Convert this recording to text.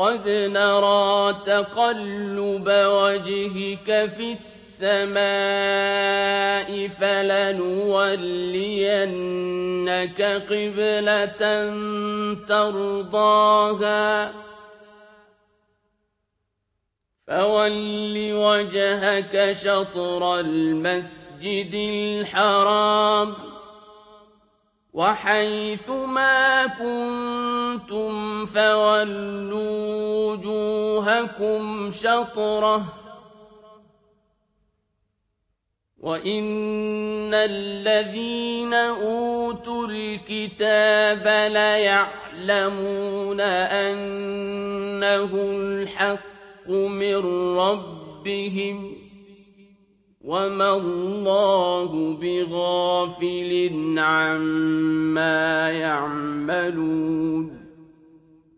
قد نرى تقلب وجهك في السماء فلنولينك قبلة ترضاها. فول وجهك شطر المسجد الحرام وحيث ما كنتم فولوا وجوهكم شطره وإن الذين أوتوا الكتاب ليعلمون أنه الحق من ربهم وما الله بغافل عما يعملون